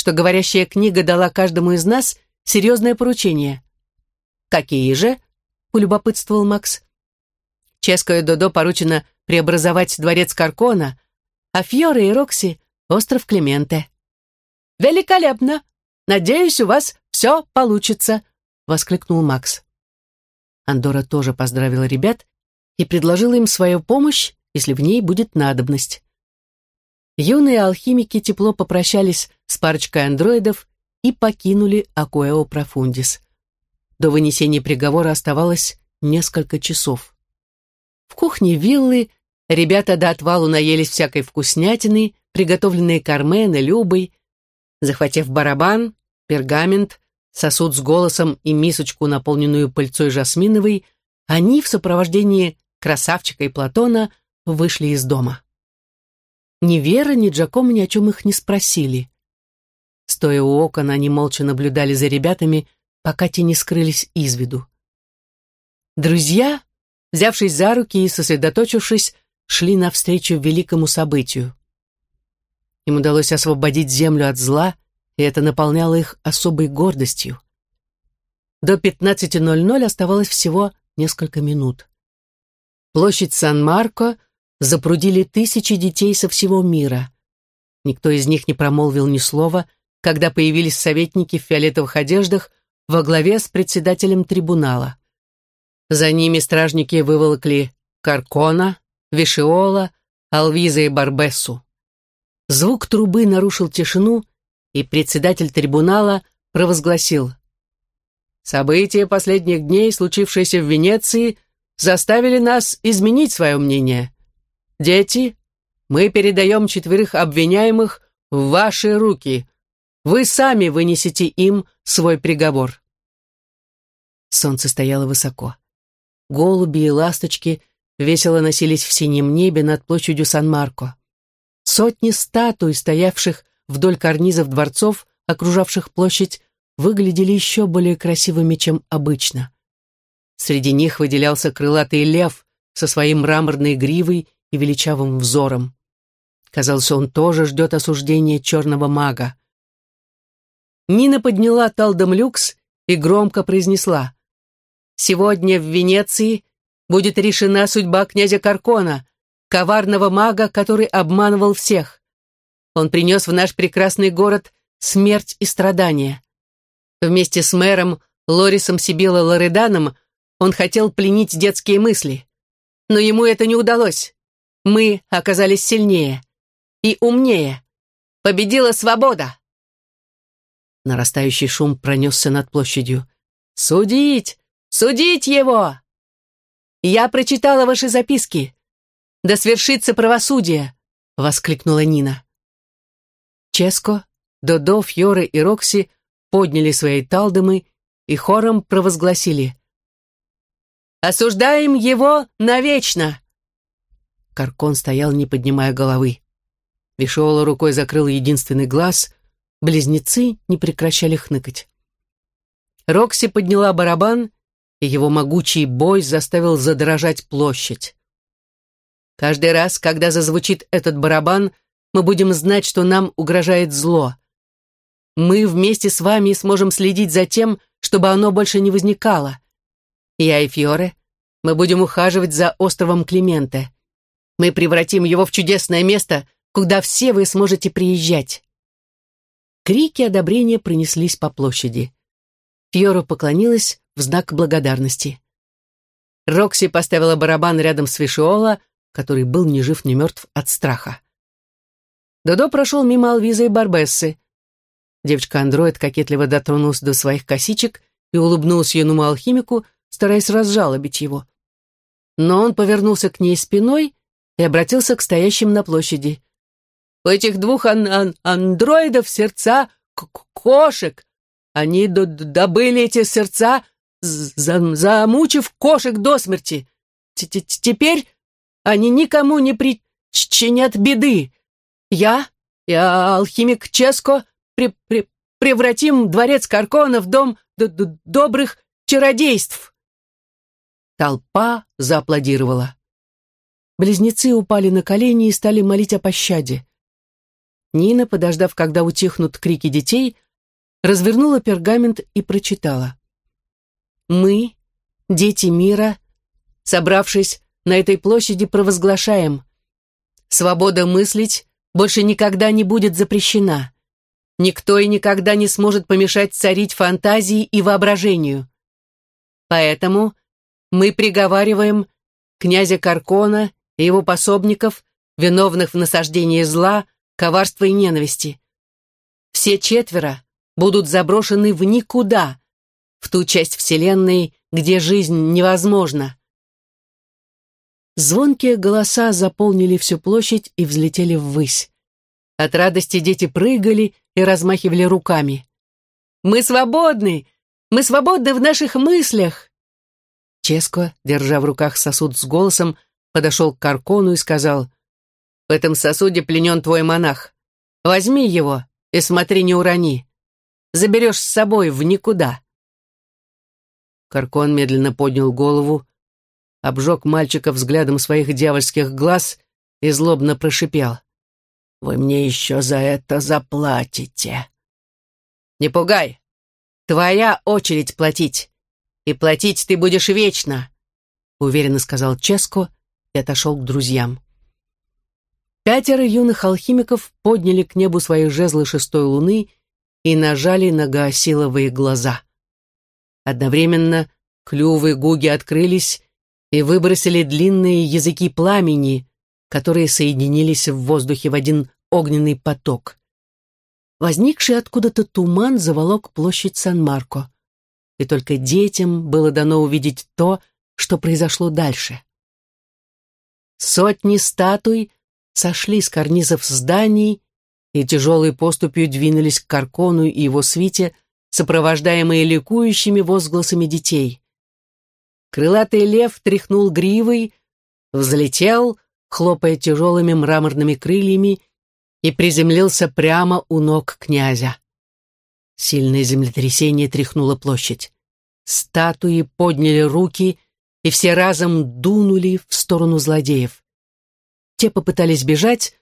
что говорящая книга дала каждому из нас серьезное поручение». «Какие же?» — полюбопытствовал Макс. Ческо и Додо поручено преобразовать дворец Каркона, а Фьоре и Рокси — остров Клименте. «Великолепно!» Надеюсь, у вас все получится», — воскликнул Макс. Андора тоже поздравила ребят и предложила им свою помощь, если в ней будет надобность. Юные алхимики тепло попрощались с парочкой андроидов и покинули Акуэо Профундис. До вынесения приговора оставалось несколько часов. В кухне виллы ребята до отвалу наелись всякой вкуснятины, приготовленной Кармен и Любой, Захватив барабан, пергамент, сосуд с голосом и мисочку, наполненную пыльцой жасминовой, они в сопровождении красавчика и Платона вышли из дома. Ни Вера, ни Джакомо ни о чем их не спросили. Стоя у окон, они молча наблюдали за ребятами, пока те не скрылись из виду. Друзья, взявшись за руки и сосредоточившись, шли навстречу великому событию. Им удалось освободить землю от зла, и это наполняло их особой гордостью. До 15.00 оставалось всего несколько минут. Площадь Сан-Марко запрудили тысячи детей со всего мира. Никто из них не промолвил ни слова, когда появились советники в фиолетовых одеждах во главе с председателем трибунала. За ними стражники выволокли Каркона, Вишиола, Алвиза и Барбессу. Звук трубы нарушил тишину, и председатель трибунала провозгласил. «События последних дней, случившиеся в Венеции, заставили нас изменить свое мнение. Дети, мы передаем четверых обвиняемых в ваши руки. Вы сами вынесете им свой приговор». Солнце стояло высоко. Голуби и ласточки весело носились в синем небе над площадью Сан-Марко. Сотни статуй, стоявших вдоль карнизов дворцов, окружавших площадь, выглядели еще более красивыми, чем обычно. Среди них выделялся крылатый лев со своей мраморной гривой и величавым взором. Казалось, он тоже ждет осуждения черного мага. Нина подняла талдом люкс и громко произнесла. «Сегодня в Венеции будет решена судьба князя Каркона, коварного мага, который обманывал всех. Он принес в наш прекрасный город смерть и страдания. Вместе с мэром Лорисом Сибила Лореданом он хотел пленить детские мысли. Но ему это не удалось. Мы оказались сильнее и умнее. Победила свобода!» Нарастающий шум пронесся над площадью. «Судить! Судить его!» «Я прочитала ваши записки. Да свершится правосудие!» — воскликнула Нина. Ческо, Додо, Фьоре и Рокси подняли свои талдомы и хором провозгласили «Осуждаем его навечно!» Каркон стоял, не поднимая головы. Вишола рукой закрыл единственный глаз, близнецы не прекращали хныкать. Рокси подняла барабан, и его могучий бой заставил задрожать площадь. Каждый раз, когда зазвучит этот барабан, мы будем знать, что нам угрожает зло. Мы вместе с вами сможем следить за тем, чтобы оно больше не возникало. Я и Фьоре, мы будем ухаживать за островом Клименте. Мы превратим его в чудесное место, куда все вы сможете приезжать». Крики одобрения пронеслись по площади. Фьора поклонилась в знак благодарности. Рокси поставила барабан рядом с Вишиола, который был ни жив, ни мертв от страха. Додо прошел мимо Алвиза и Барбессы. Девочка-андроид кокетливо дотронулась до своих косичек и улыбнулась юному алхимику, стараясь разжалобить его. Но он повернулся к ней спиной и обратился к стоящим на площади. У этих двух ан ан андроидов сердца кошек. Они добыли эти сердца, за замучив кошек до смерти. Т -т Теперь они никому не причинят беды. Я, я алхимик Ческо, при при превратим дворец Каркона в дом добрых чародейств. Толпа зааплодировала. Близнецы упали на колени и стали молить о пощаде. Нина, подождав, когда утихнут крики детей, развернула пергамент и прочитала. «Мы, дети мира, собравшись на этой площади, провозглашаем. Свобода мыслить больше никогда не будет запрещена. Никто и никогда не сможет помешать царить фантазии и воображению. Поэтому мы приговариваем князя Каркона и его пособников, виновных в насаждении зла, коварства и ненависти. Все четверо будут заброшены в никуда, в ту часть Вселенной, где жизнь невозможна. Звонкие голоса заполнили всю площадь и взлетели ввысь. От радости дети прыгали и размахивали руками. «Мы свободны! Мы свободны в наших мыслях!» Ческо, держа в руках сосуд с голосом, подошел к Каркону и сказал, в этом сосуде пленен твой монах. Возьми его и смотри, не урони. Заберешь с собой в никуда». Каркон медленно поднял голову, обжег мальчика взглядом своих дьявольских глаз и злобно прошипел. «Вы мне еще за это заплатите». «Не пугай! Твоя очередь платить, и платить ты будешь вечно», уверенно сказал Ческо и отошел к друзьям. Пятеро юных алхимиков подняли к небу свои жезлы шестой луны и нажали на гаосиловые глаза. Одновременно клювы гуги открылись и выбросили длинные языки пламени, которые соединились в воздухе в один огненный поток. Возникший откуда-то туман заволок площадь Сан-Марко, и только детям было дано увидеть то, что произошло дальше. Сотни статуй сошли с карнизов зданий и тяжелой поступью двинулись к Каркону и его свите, сопровождаемые ликующими возгласами детей. Крылатый лев тряхнул гривой, взлетел, хлопая тяжелыми мраморными крыльями, и приземлился прямо у ног князя. Сильное землетрясение тряхнуло площадь. Статуи подняли руки, и все разом дунули в сторону злодеев. Те попытались бежать,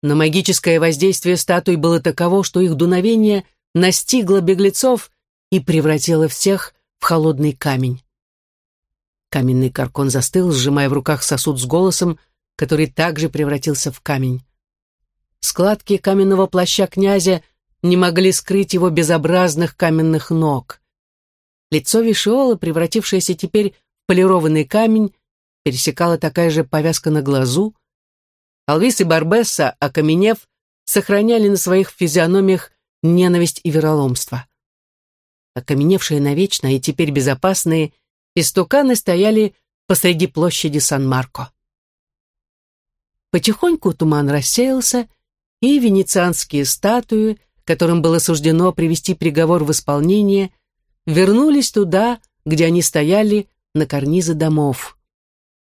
но магическое воздействие статуй было таково, что их дуновение настигло беглецов и превратило всех в холодный камень. Каменный каркон застыл, сжимая в руках сосуд с голосом, который также превратился в камень. Складки каменного плаща князя не могли скрыть его безобразных каменных ног. Лицо Вишиола, превратившееся теперь полированный камень, пересекала такая же повязка на глазу, Алвис и Барбесса, окаменев, сохраняли на своих физиономиях ненависть и вероломство. Окаменевшие навечно и теперь безопасные, истуканы стояли посреди площади Сан-Марко. Потихоньку туман рассеялся, и венецианские статуи, которым было суждено привести приговор в исполнение, вернулись туда, где они стояли на карнизы домов.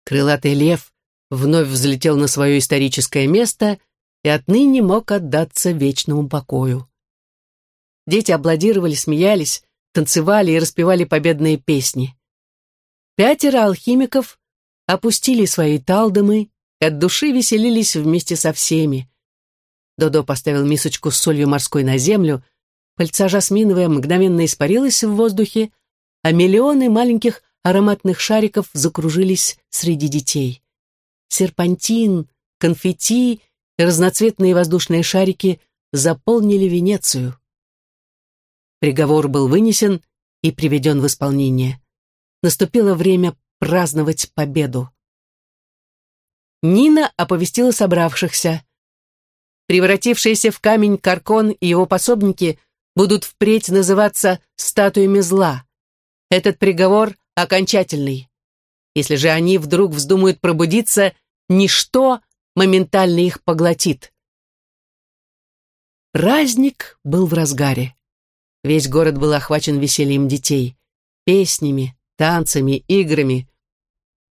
Крылатый лев вновь взлетел на свое историческое место и отныне мог отдаться вечному покою. Дети аплодировали, смеялись, танцевали и распевали победные песни. Пятеро алхимиков опустили свои талдомы и от души веселились вместе со всеми. Додо поставил мисочку с солью морской на землю, пыльца жасминовая мгновенно испарилась в воздухе, а миллионы маленьких ароматных шариков закружились среди детей. Серпантин, конфетти и разноцветные воздушные шарики заполнили Венецию. Приговор был вынесен и приведен в исполнение. Наступило время праздновать победу. Нина оповестила собравшихся. Превратившиеся в камень Каркон и его пособники будут впредь называться статуями зла. Этот приговор окончательный. Если же они вдруг вздумают пробудиться, ничто моментально их поглотит. Праздник был в разгаре. Весь город был охвачен весельем детей, песнями, танцами, играми.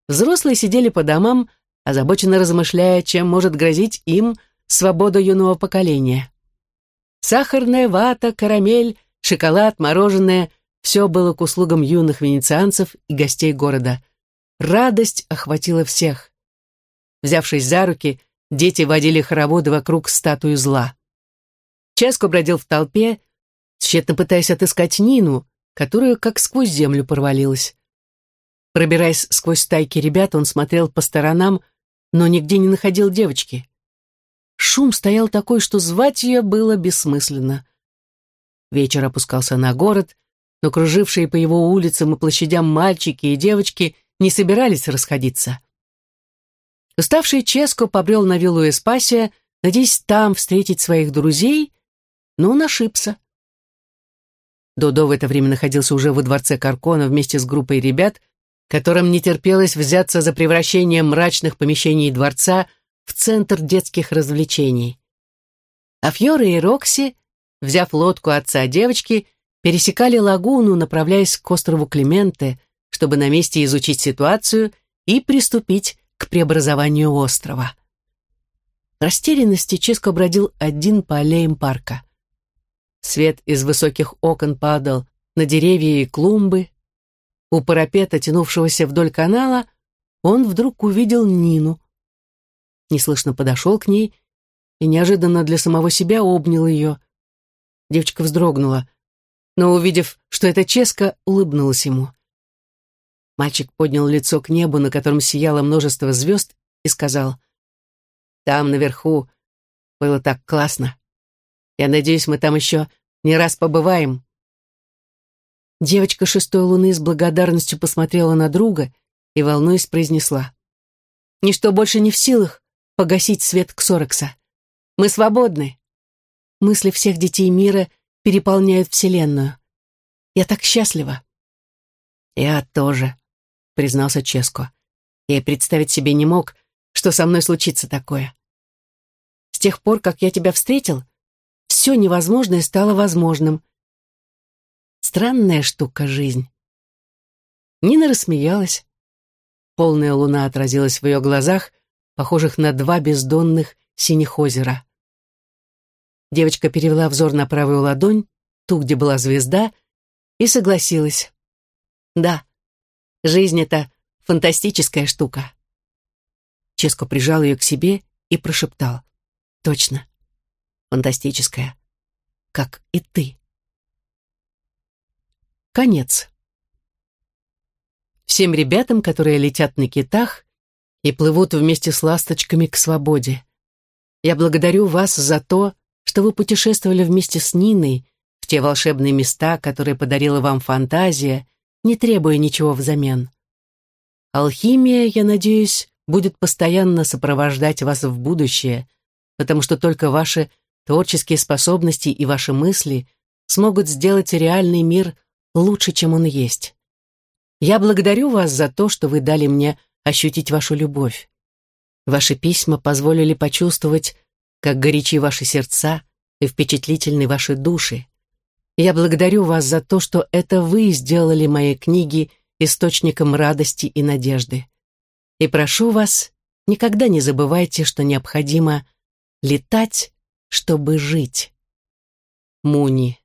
Взрослые сидели по домам, озабоченно размышляя, чем может грозить им свобода юного поколения. Сахарная вата, карамель, шоколад, мороженое — все было к услугам юных венецианцев и гостей города. Радость охватила всех. Взявшись за руки, дети водили хороводы вокруг статуи зла. Ческо бродил в толпе, тщетно пытаясь отыскать Нину, которая как сквозь землю провалилась. Пробираясь сквозь стайки ребят, он смотрел по сторонам, но нигде не находил девочки. Шум стоял такой, что звать ее было бессмысленно. Вечер опускался на город, но кружившие по его улицам и площадям мальчики и девочки не собирались расходиться. Уставший Ческо побрел на виллу Эспасия, надеясь там встретить своих друзей, но он ошибся. Додо в это время находился уже во дворце Каркона вместе с группой ребят, которым не терпелось взяться за превращение мрачных помещений дворца в центр детских развлечений. А Фьора и Рокси, взяв лодку отца девочки, пересекали лагуну, направляясь к острову Клименте, чтобы на месте изучить ситуацию и приступить к преобразованию острова. В растерянности Ческо бродил один по аллеям парка. Свет из высоких окон падал на деревья и клумбы, у парапета, тянувшегося вдоль канала, он вдруг увидел Нину. Неслышно подошел к ней и неожиданно для самого себя обнял ее. Девочка вздрогнула, но, увидев, что это Ческа, улыбнулась ему. Мальчик поднял лицо к небу, на котором сияло множество звезд, и сказал, «Там, наверху, было так классно. Я надеюсь, мы там еще не раз побываем». Девочка шестой луны с благодарностью посмотрела на друга и, волнуясь, произнесла. «Ничто больше не в силах погасить свет Ксорекса. Мы свободны. Мысли всех детей мира переполняют Вселенную. Я так счастлива». «Я тоже», — признался Ческо. «Я и представить себе не мог, что со мной случится такое. С тех пор, как я тебя встретил, все невозможное стало возможным. Странная штука жизнь. Нина рассмеялась. Полная луна отразилась в ее глазах, похожих на два бездонных синих озера. Девочка перевела взор на правую ладонь, ту, где была звезда, и согласилась. Да, жизнь — это фантастическая штука. Ческо прижал ее к себе и прошептал. Точно, фантастическая, как и ты. Конец. Всем ребятам, которые летят на китах и плывут вместе с ласточками к свободе. Я благодарю вас за то, что вы путешествовали вместе с Ниной в те волшебные места, которые подарила вам фантазия, не требуя ничего взамен. Алхимия, я надеюсь, будет постоянно сопровождать вас в будущее, потому что только ваши творческие способности и ваши мысли смогут сделать реальный мир лучше, чем он есть. Я благодарю вас за то, что вы дали мне ощутить вашу любовь. Ваши письма позволили почувствовать, как горячи ваши сердца и впечатлительны ваши души. Я благодарю вас за то, что это вы сделали мои книги источником радости и надежды. И прошу вас, никогда не забывайте, что необходимо летать, чтобы жить. Муни